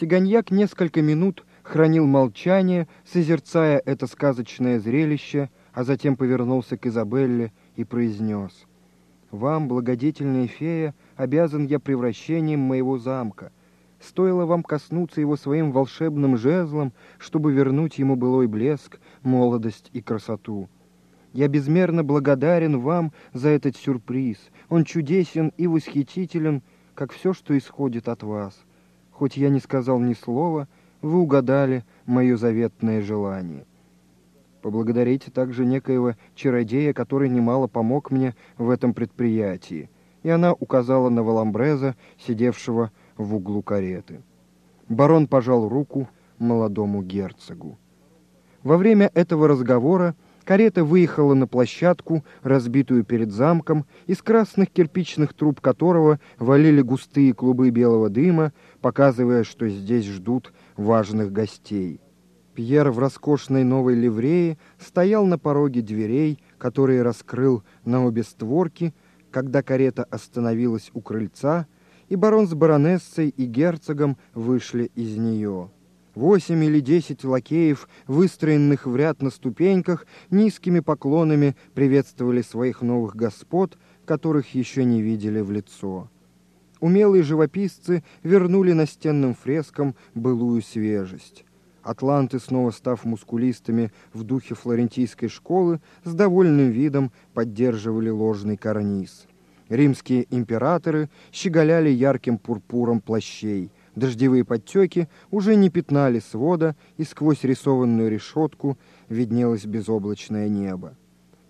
Сиганьяк несколько минут хранил молчание, созерцая это сказочное зрелище, а затем повернулся к Изабелле и произнес. «Вам, благодетельная фея, обязан я превращением моего замка. Стоило вам коснуться его своим волшебным жезлом, чтобы вернуть ему былой блеск, молодость и красоту. Я безмерно благодарен вам за этот сюрприз. Он чудесен и восхитителен, как все, что исходит от вас. Хоть я не сказал ни слова, вы угадали мое заветное желание. Поблагодарите также некоего чародея, который немало помог мне в этом предприятии. И она указала на Валамбреза, сидевшего в углу кареты. Барон пожал руку молодому герцогу. Во время этого разговора карета выехала на площадку, разбитую перед замком, из красных кирпичных труб которого валили густые клубы белого дыма, показывая, что здесь ждут важных гостей. Пьер в роскошной новой ливрее стоял на пороге дверей, которые раскрыл на обе створки, когда карета остановилась у крыльца, и барон с баронессой и герцогом вышли из нее. Восемь или десять лакеев, выстроенных в ряд на ступеньках, низкими поклонами приветствовали своих новых господ, которых еще не видели в лицо. Умелые живописцы вернули настенным фрескам былую свежесть. Атланты, снова став мускулистами в духе флорентийской школы, с довольным видом поддерживали ложный карниз. Римские императоры щеголяли ярким пурпуром плащей. Дождевые подтеки уже не пятнали свода, и сквозь рисованную решетку виднелось безоблачное небо.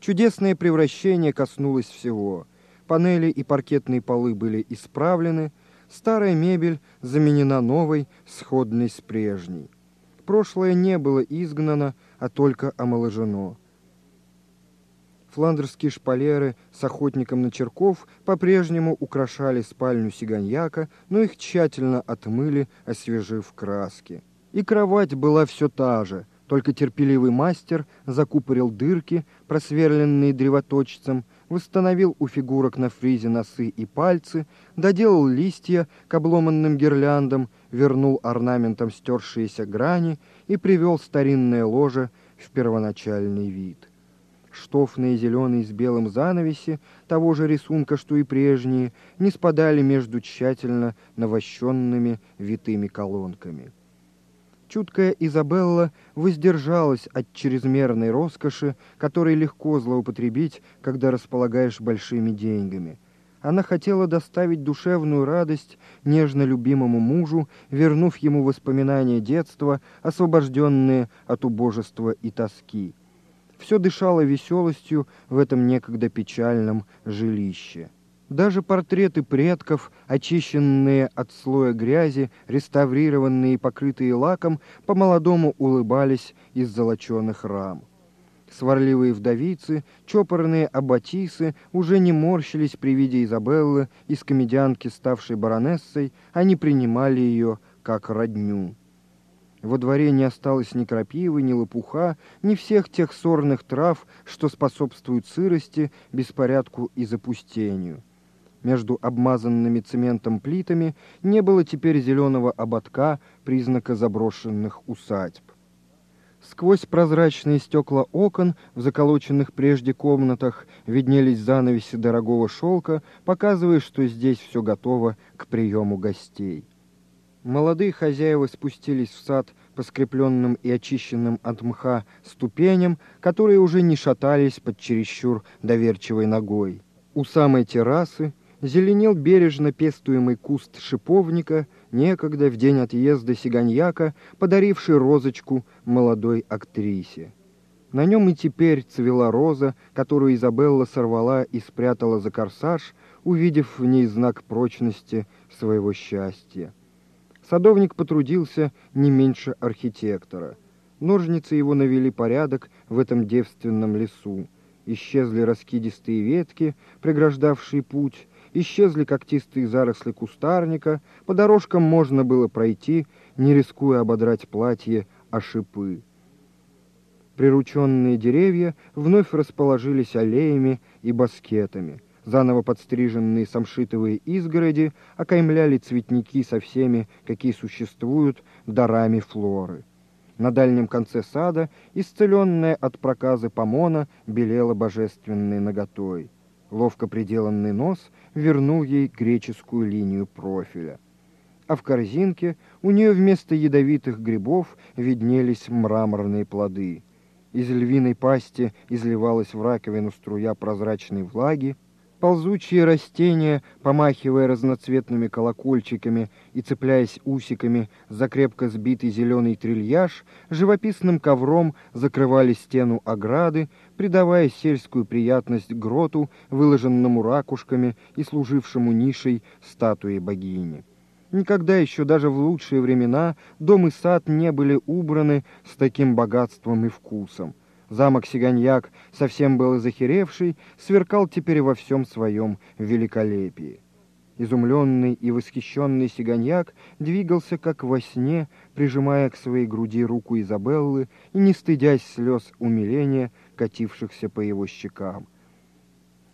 Чудесное превращение коснулось всего. Панели и паркетные полы были исправлены, старая мебель заменена новой, сходной с прежней. Прошлое не было изгнано, а только омоложено. Фландерские шпалеры с охотником на черков по-прежнему украшали спальню сиганьяка, но их тщательно отмыли, освежив краски. И кровать была все та же, только терпеливый мастер закупорил дырки, просверленные древоточцем, восстановил у фигурок на фризе носы и пальцы, доделал листья к обломанным гирляндам, вернул орнаментом стершиеся грани и привел старинное ложе в первоначальный вид. Штофные зеленые с белым занавеси, того же рисунка, что и прежние, не спадали между тщательно навощенными витыми колонками. Чуткая Изабелла воздержалась от чрезмерной роскоши, которой легко злоупотребить, когда располагаешь большими деньгами. Она хотела доставить душевную радость нежно любимому мужу, вернув ему воспоминания детства, освобожденные от убожества и тоски. Все дышало веселостью в этом некогда печальном жилище. Даже портреты предков, очищенные от слоя грязи, реставрированные и покрытые лаком, по-молодому улыбались из золоченых рам. Сварливые вдовицы, чопорные аббатисы уже не морщились при виде Изабеллы, из комедианки, ставшей баронессой, они принимали ее как родню. Во дворе не осталось ни крапивы, ни лопуха, ни всех тех сорных трав, что способствуют сырости, беспорядку и запустению. Между обмазанными цементом плитами не было теперь зеленого ободка, признака заброшенных усадьб. Сквозь прозрачные стекла окон в заколоченных прежде комнатах виднелись занавеси дорогого шелка, показывая, что здесь все готово к приему гостей. Молодые хозяева спустились в сад по скрепленным и очищенным от мха ступеням, которые уже не шатались под чересчур доверчивой ногой. У самой террасы зеленел бережно пестуемый куст шиповника, некогда в день отъезда сиганьяка, подаривший розочку молодой актрисе. На нем и теперь цвела роза, которую Изабелла сорвала и спрятала за корсаж, увидев в ней знак прочности своего счастья. Садовник потрудился не меньше архитектора. Ножницы его навели порядок в этом девственном лесу. Исчезли раскидистые ветки, преграждавшие путь, исчезли когтистые заросли кустарника, по дорожкам можно было пройти, не рискуя ободрать платье о шипы. Прирученные деревья вновь расположились аллеями и баскетами. Заново подстриженные самшитовые изгороди окаймляли цветники со всеми, какие существуют, дарами флоры. На дальнем конце сада, исцеленная от проказы помона, белела божественной наготой. Ловко приделанный нос вернул ей греческую линию профиля. А в корзинке у нее вместо ядовитых грибов виднелись мраморные плоды. Из львиной пасти изливалась в раковину струя прозрачной влаги, Ползучие растения, помахивая разноцветными колокольчиками и цепляясь усиками за крепко сбитый зеленый трильяж, живописным ковром закрывали стену ограды, придавая сельскую приятность гроту, выложенному ракушками и служившему нишей статуи богини. Никогда еще даже в лучшие времена дом и сад не были убраны с таким богатством и вкусом. Замок Сиганьяк, совсем был захеревший, сверкал теперь во всем своем великолепии. Изумленный и восхищенный Сиганьяк двигался, как во сне, прижимая к своей груди руку Изабеллы и не стыдясь слез умиления, катившихся по его щекам.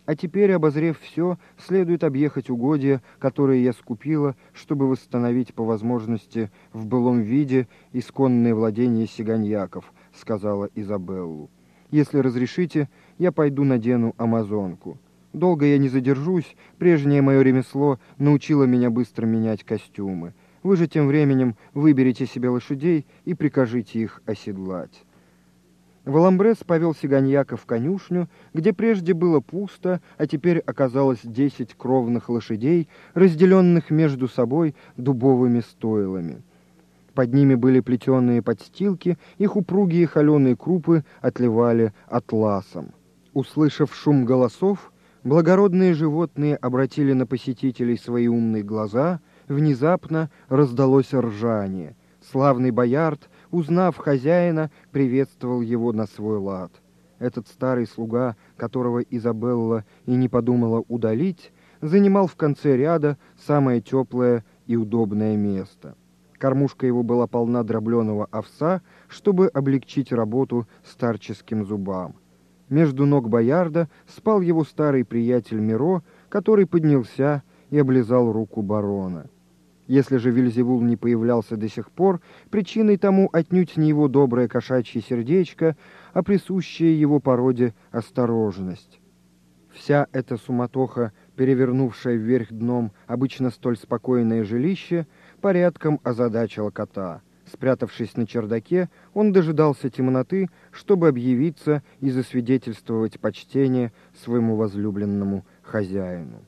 А теперь, обозрев все, следует объехать угодья, которые я скупила, чтобы восстановить по возможности в былом виде исконные владения сиганьяков, сказала Изабеллу. Если разрешите, я пойду надену амазонку. Долго я не задержусь, прежнее мое ремесло научило меня быстро менять костюмы. Вы же тем временем выберите себе лошадей и прикажите их оседлать. Валамбрес повел Сиганьяка в конюшню, где прежде было пусто, а теперь оказалось десять кровных лошадей, разделенных между собой дубовыми стойлами. Под ними были плетеные подстилки, их упругие холеные крупы отливали атласом. Услышав шум голосов, благородные животные обратили на посетителей свои умные глаза, внезапно раздалось ржание. Славный боярд узнав хозяина, приветствовал его на свой лад. Этот старый слуга, которого Изабелла и не подумала удалить, занимал в конце ряда самое теплое и удобное место. Кормушка его была полна дробленого овса, чтобы облегчить работу старческим зубам. Между ног боярда спал его старый приятель Миро, который поднялся и облизал руку барона. Если же Вильзевул не появлялся до сих пор, причиной тому отнюдь не его доброе кошачье сердечко, а присущая его породе осторожность. Вся эта суматоха, перевернувшая вверх дном обычно столь спокойное жилище, порядком озадачила кота. Спрятавшись на чердаке, он дожидался темноты, чтобы объявиться и засвидетельствовать почтение своему возлюбленному хозяину.